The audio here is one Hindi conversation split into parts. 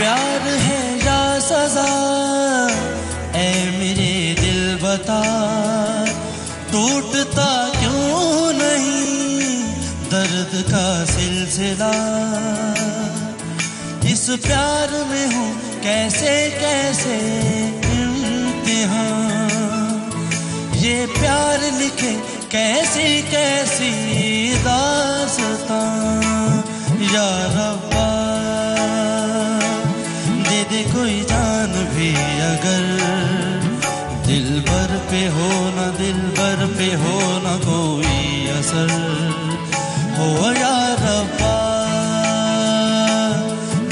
प्यार है या सजा ए मेरे दिल बता। टूटता क्यों नहीं दर्द का सिलसिला? इस प्यार में हूँ कैसे कैसे इम्तिहान? ये प्यार लिखे कैसी कैसी दासता? या दिल भर पे हो ना दिल भर पे हो न कोई असर। हो या रब्बा,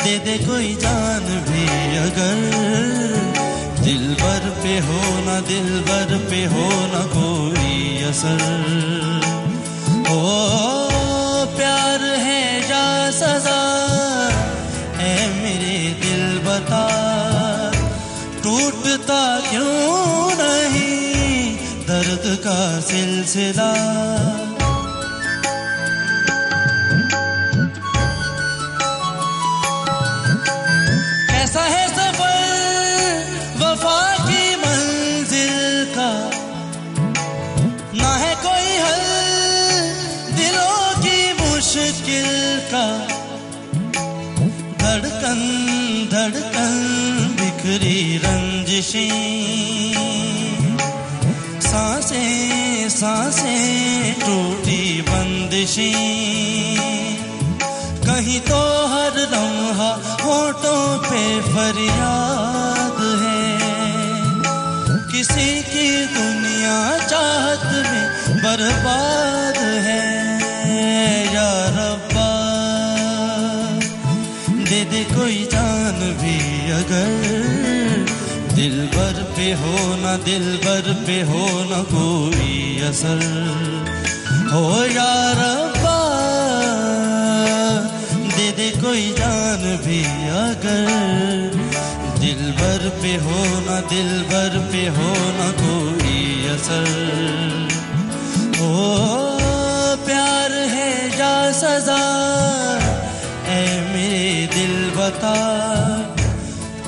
दे दे कोई जान भी अगर। दिल भर पे हो न दिल भर पे हो न कोई असर। हो, प्यार है जा सजा, है मेरे दिल बता। टूटता क्यों दर्द का सिलसिला। कैसा है सफ़र, वफा की मंजिल का। ना है कोई हल, दिलों की मुश्किल का। धड़कन धड़कन, बिखरी रंजिशी। साँसें साँसें टूटी बंदिशी। कहीं तो हर लम्हा होठों पे फरियाद है। किसी की दुनिया चाहत में बर्बाद है। या रब्बा, दे दे कोई जान भी अगर दिल भर पे हो ना दिल भर पे हो ना कोई असर। हो या रब्बा दे दे कोई जान भी अगर। दिल भर पे हो ना दिल भर पे हो ना कोई असर। हो प्यार है जा सजा, ऐ मेरे दिल बता।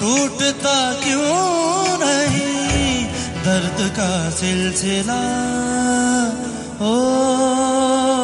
टूटता क्यों नहीं? दर्द का सिलसिला ओ।